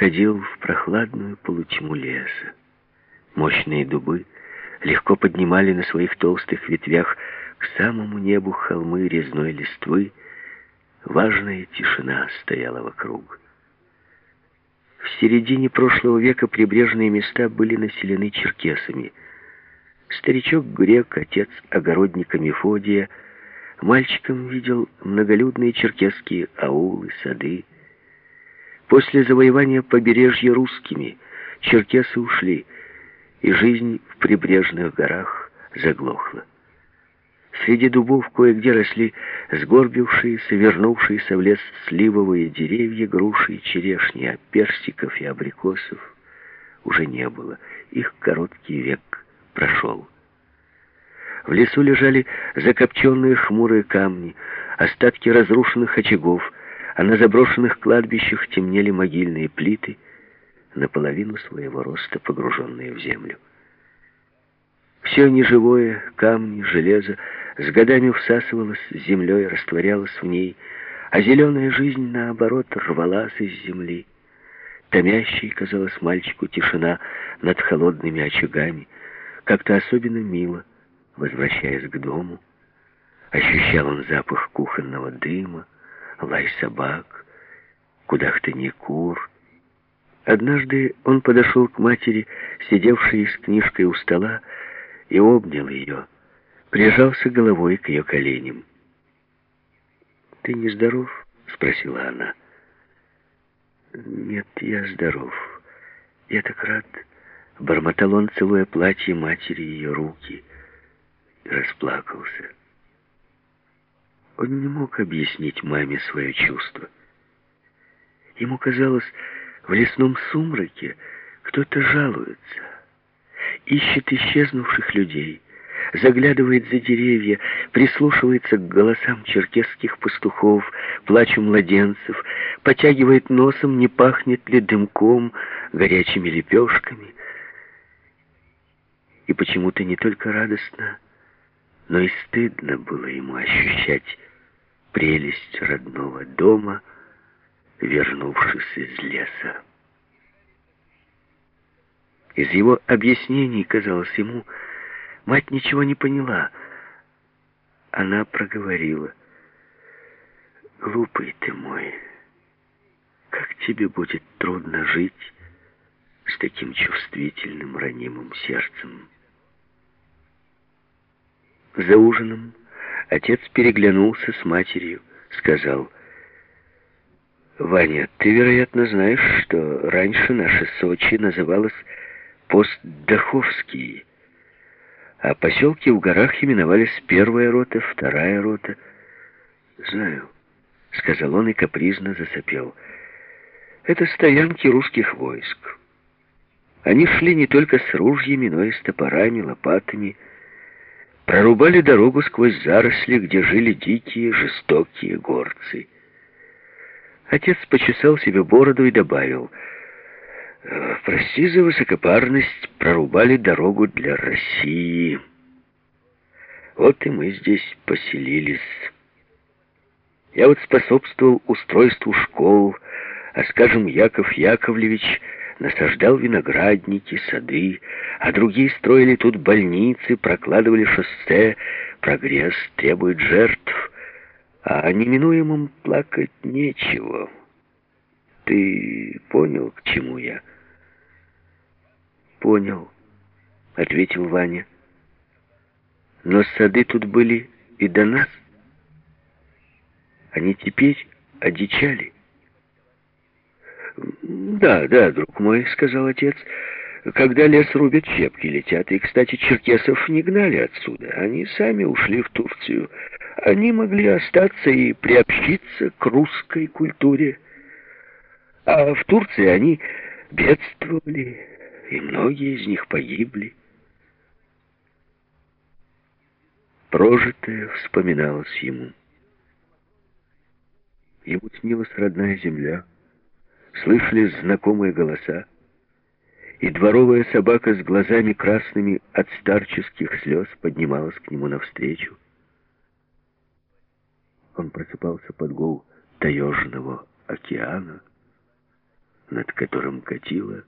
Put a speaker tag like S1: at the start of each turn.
S1: входил в прохладную полутьму леса. Мощные дубы легко поднимали на своих толстых ветвях к самому небу холмы резной листвы. Важная тишина стояла вокруг. В середине прошлого века прибрежные места были населены черкесами. Старичок-грек, отец огородника Мефодия, мальчиком видел многолюдные черкесские аулы, сады. После завоевания побережья русскими черкесы ушли, и жизнь в прибрежных горах заглохла. Среди дубов кое-где росли сгорбившиеся, вернувшиеся в лес сливовые деревья, груши и черешни, а персиков и абрикосов уже не было. Их короткий век прошел. В лесу лежали закопченные хмурые камни, остатки разрушенных очагов, а на заброшенных кладбищах темнели могильные плиты, наполовину своего роста погруженные в землю. Все неживое, камни, железо, с годами всасывалось землей, растворялось в ней, а зеленая жизнь, наоборот, рвалась из земли. Томящей казалась мальчику тишина над холодными очагами, как-то особенно мило, возвращаясь к дому. Ощущал он запах кухонного дыма, лай собак, кудахтанье кур. Однажды он подошел к матери, сидевшей с книжкой у стола, и обнял ее, прижался головой к ее коленям. «Ты не здоров?» — спросила она. «Нет, я здоров. Я так рад». Бормотал он, целуя платье матери ее руки, и расплакался. Он не мог объяснить маме свое чувство. Ему казалось, в лесном сумраке кто-то жалуется, ищет исчезнувших людей, заглядывает за деревья, прислушивается к голосам черкесских пастухов, плачу младенцев, потягивает носом, не пахнет ли дымком, горячими лепешками. И почему-то не только радостно, но и стыдно было ему ощущать прелесть родного дома, вернувшись из леса. Из его объяснений, казалось ему, мать ничего не поняла. Она проговорила. «Глупый ты мой, как тебе будет трудно жить с таким чувствительным, ранимым сердцем». За ужином Отец переглянулся с матерью, сказал, «Ваня, ты, вероятно, знаешь, что раньше наша Сочи называлась Постдаховский, а поселки в горах именовались Первая рота, Вторая рота». «Знаю», — сказал он и капризно засопел. «Это стоянки русских войск. Они шли не только с ружьями, но и с топорами, лопатами, прорубали дорогу сквозь заросли, где жили дикие, жестокие горцы. Отец почесал себе бороду и добавил, «Э, «Прости за высокопарность, прорубали дорогу для России. Вот и мы здесь поселились. Я вот способствовал устройству школ, а, скажем, Яков Яковлевич насаждал виноградники, сады, а другие строили тут больницы, прокладывали шоссе. Прогресс требует жертв, а о неминуемом плакать нечего. Ты понял, к чему я? Понял, ответил Ваня. Но сады тут были и до нас. Они теперь одичали. «Да, да, друг мой», — сказал отец, — «когда лес рубят, щепки летят. И, кстати, черкесов не гнали отсюда. Они сами ушли в Турцию. Они могли остаться и приобщиться к русской культуре. А в Турции они бедствовали, и многие из них погибли». Прожитое вспоминалось ему. Ему снилась родная земля — слышались знакомые голоса, и дворовая собака с глазами красными от старческих слез поднималась к нему навстречу. Он просыпался под гул таежного океана, над которым катила